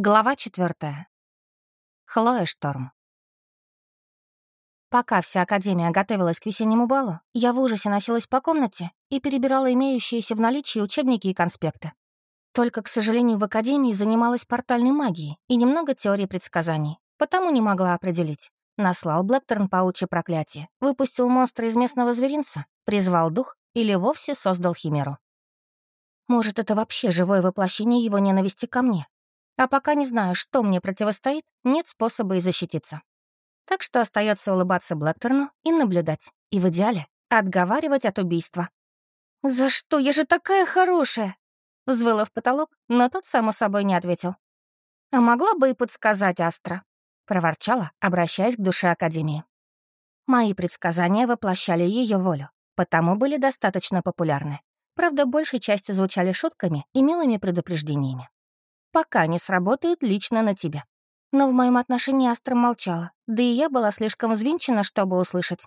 Глава четвертая. Хлоя Шторм. Пока вся Академия готовилась к весеннему балу, я в ужасе носилась по комнате и перебирала имеющиеся в наличии учебники и конспекты. Только, к сожалению, в Академии занималась портальной магией и немного теории предсказаний, потому не могла определить. Наслал Блэкторн паучье проклятие, выпустил монстра из местного зверинца, призвал дух или вовсе создал химеру. Может, это вообще живое воплощение его ненависти ко мне, а пока не знаю, что мне противостоит, нет способа и защититься. Так что остается улыбаться Блэкторну и наблюдать. И в идеале отговаривать от убийства. «За что? Я же такая хорошая!» Взвыла в потолок, но тот, само собой, не ответил. «А могла бы и подсказать Астра», — проворчала, обращаясь к душе Академии. Мои предсказания воплощали ее волю, потому были достаточно популярны. Правда, большей частью звучали шутками и милыми предупреждениями пока не сработают лично на тебя. Но в моем отношении Астра молчала, да и я была слишком взвинчена, чтобы услышать.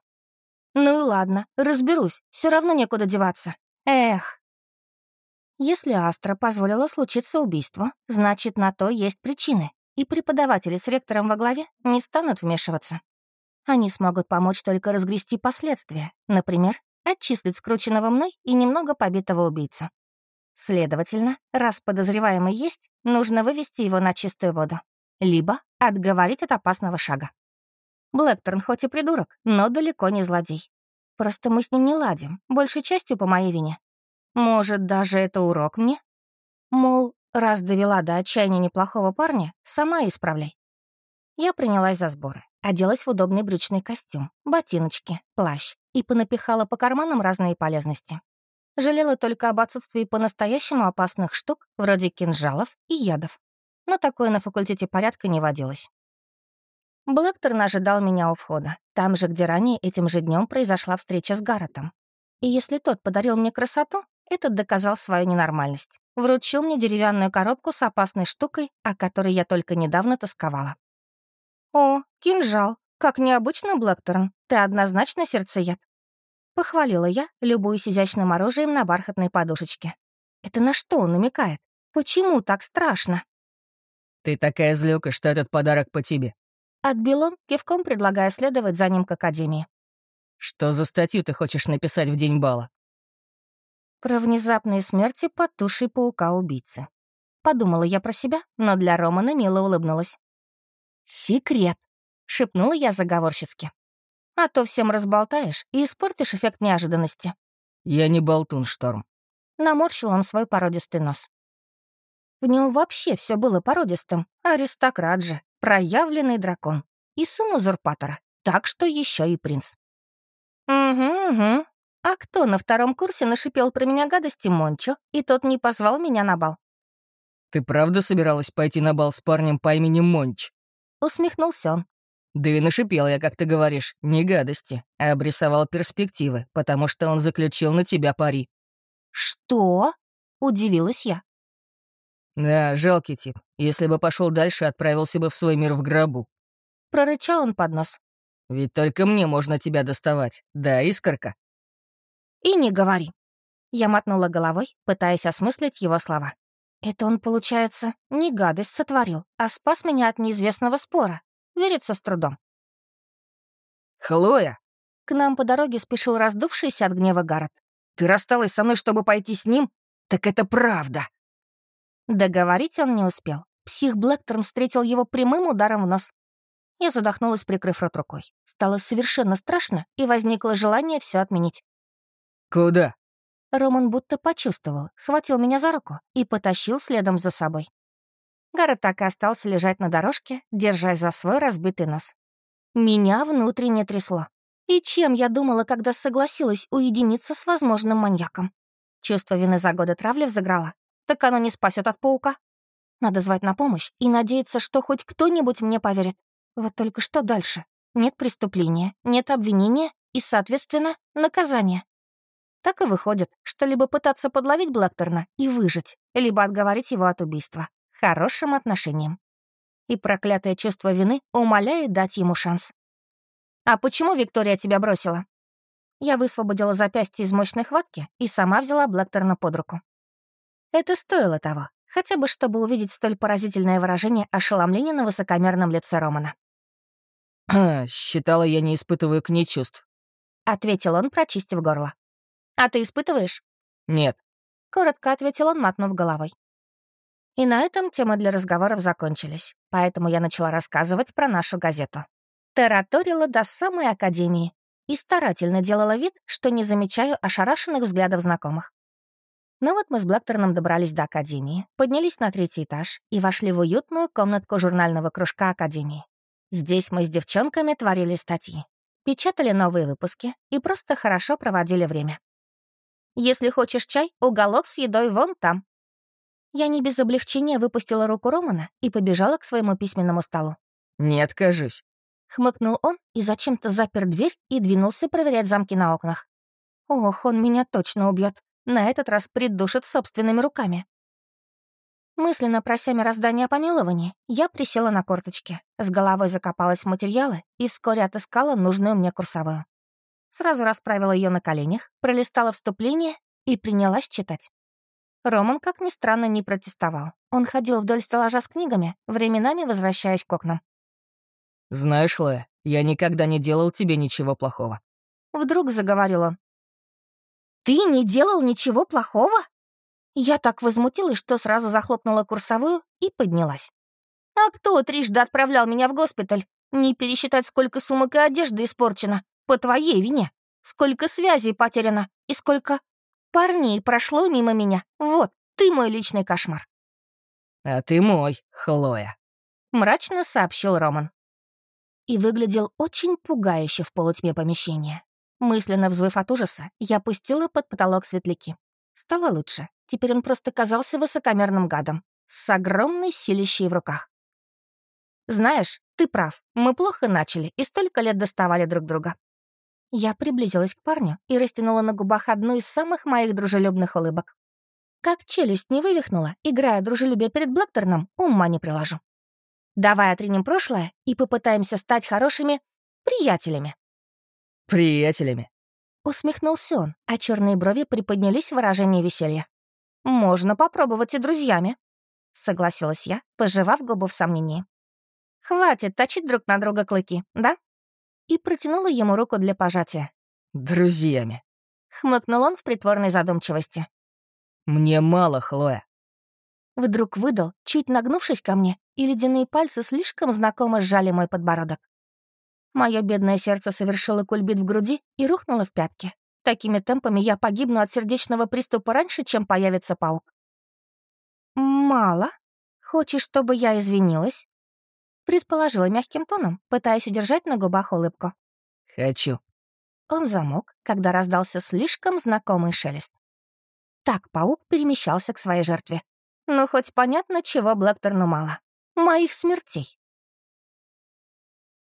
Ну и ладно, разберусь, все равно некуда деваться. Эх. Если Астра позволила случиться убийству, значит, на то есть причины, и преподаватели с ректором во главе не станут вмешиваться. Они смогут помочь только разгрести последствия, например, отчислить скрученного мной и немного побитого убийцу. Следовательно, раз подозреваемый есть, нужно вывести его на чистую воду. Либо отговорить от опасного шага. Блэкторн хоть и придурок, но далеко не злодей. Просто мы с ним не ладим, большей частью по моей вине. Может, даже это урок мне? Мол, раз довела до отчаяния неплохого парня, сама исправляй. Я принялась за сборы, оделась в удобный брючный костюм, ботиночки, плащ и понапихала по карманам разные полезности. Жалела только об отсутствии по-настоящему опасных штук, вроде кинжалов и ядов. Но такое на факультете порядка не водилось. Блэкторн ожидал меня у входа, там же, где ранее этим же днем произошла встреча с Гарретом. И если тот подарил мне красоту, этот доказал свою ненормальность. Вручил мне деревянную коробку с опасной штукой, о которой я только недавно тосковала. «О, кинжал! Как необычно, Блэкторн. Ты однозначно сердцеед. Похвалила я, любуясь изящным оружием на бархатной подушечке. Это на что он намекает? Почему так страшно? «Ты такая злюка, что этот подарок по тебе». Отбил он, кивком предлагая следовать за ним к Академии. «Что за статью ты хочешь написать в день бала?» «Про внезапные смерти под тушей паука-убийцы». Подумала я про себя, но для Романа мило улыбнулась. «Секрет», — шепнула я заговорщицки а то всем разболтаешь и испортишь эффект неожиданности». «Я не болтун, Шторм». Наморщил он свой породистый нос. В нем вообще все было породистым. Аристократ же, проявленный дракон. И сын узурпатора, так что еще и принц. «Угу, угу. А кто на втором курсе нашипел про меня гадости Мончо, и тот не позвал меня на бал?» «Ты правда собиралась пойти на бал с парнем по имени Монч?» Усмехнулся он. Да и нашипел я, как ты говоришь, не гадости, а обрисовал перспективы, потому что он заключил на тебя пари. «Что?» — удивилась я. «Да, жалкий тип. Если бы пошел дальше, отправился бы в свой мир в гробу». Прорычал он под нос. «Ведь только мне можно тебя доставать. Да, искорка?» «И не говори». Я мотнула головой, пытаясь осмыслить его слова. «Это он, получается, не гадость сотворил, а спас меня от неизвестного спора, Верится с трудом. «Хлоя!» К нам по дороге спешил раздувшийся от гнева Гаррет. «Ты рассталась со мной, чтобы пойти с ним? Так это правда!» Договорить он не успел. Псих Блэкторн встретил его прямым ударом в нос. Я задохнулась, прикрыв рот рукой. Стало совершенно страшно, и возникло желание все отменить. «Куда?» Роман будто почувствовал, схватил меня за руку и потащил следом за собой. Гаррет так и остался лежать на дорожке, держась за свой разбитый нос. Меня внутренне трясло. И чем я думала, когда согласилась уединиться с возможным маньяком? Чувство вины за годы травли взыграло. Так оно не спасет от паука. Надо звать на помощь и надеяться, что хоть кто-нибудь мне поверит. Вот только что дальше? Нет преступления, нет обвинения и, соответственно, наказания. Так и выходит, что либо пытаться подловить Блэкторна и выжить, либо отговорить его от убийства хорошим отношением. И проклятое чувство вины умоляет дать ему шанс. «А почему Виктория тебя бросила?» Я высвободила запястье из мощной хватки и сама взяла Блэкторна под руку. Это стоило того, хотя бы чтобы увидеть столь поразительное выражение ошеломления на высокомерном лице Романа. «А, считала, я не испытываю к ней чувств». — ответил он, прочистив горло. «А ты испытываешь?» «Нет». Коротко ответил он, мотнув головой. И на этом темы для разговоров закончились, поэтому я начала рассказывать про нашу газету. Тараторила до самой академии и старательно делала вид, что не замечаю ошарашенных взглядов знакомых. Ну вот мы с Блэкторном добрались до академии, поднялись на третий этаж и вошли в уютную комнатку журнального кружка академии. Здесь мы с девчонками творили статьи печатали новые выпуски и просто хорошо проводили время. «Если хочешь чай, уголок с едой вон там». Я не без облегчения выпустила руку Романа и побежала к своему письменному столу. «Не откажусь», — хмыкнул он и зачем-то запер дверь и двинулся проверять замки на окнах. «Ох, он меня точно убьет. На этот раз придушит собственными руками». Мысленно прося мироздания о помиловании, я присела на корточки, с головой закопалась в материалы и вскоре отыскала нужную мне курсовую. Сразу расправила ее на коленях, пролистала вступление и принялась читать. Роман, как ни странно, не протестовал. Он ходил вдоль стеллажа с книгами, временами возвращаясь к окнам. «Знаешь, Лоя, я никогда не делал тебе ничего плохого». Вдруг заговорил он. «Ты не делал ничего плохого?» Я так возмутилась, что сразу захлопнула курсовую и поднялась. «А кто трижды отправлял меня в госпиталь? Не пересчитать, сколько сумок и одежды испорчено. По твоей вине. Сколько связей потеряно. И сколько парней прошло мимо меня. Вот, ты мой личный кошмар». «А ты мой, Хлоя», — мрачно сообщил Роман. И выглядел очень пугающе в полутьме помещения. Мысленно взвыв от ужаса, я пустила под потолок светляки. Стало лучше. Теперь он просто казался высокомерным гадом, с огромной силищей в руках. «Знаешь, ты прав, мы плохо начали и столько лет доставали друг друга». Я приблизилась к парню и растянула на губах одну из самых моих дружелюбных улыбок. Как челюсть не вывихнула, играя дружелюбие перед Блэкторном, ума не приложу. Давай отринем прошлое и попытаемся стать хорошими приятелями. «Приятелями?» Усмехнулся он, а черные брови приподнялись в выражении веселья. «Можно попробовать и друзьями», — согласилась я, пожевав губу в сомнении. «Хватит точить друг на друга клыки, да?» И протянула ему руку для пожатия. «Друзьями», — хмыкнул он в притворной задумчивости. «Мне мало, Хлоя». Вдруг выдал, чуть нагнувшись ко мне, и ледяные пальцы слишком знакомо сжали мой подбородок. Мое бедное сердце совершило кульбит в груди и рухнуло в пятки. Такими темпами я погибну от сердечного приступа раньше, чем появится паук. «Мало? Хочешь, чтобы я извинилась?» Предположила мягким тоном, пытаясь удержать на губах улыбку. «Хочу». Он замолк, когда раздался слишком знакомый шелест. Так паук перемещался к своей жертве. Ну, хоть понятно, чего Блэкторну мало. Моих смертей.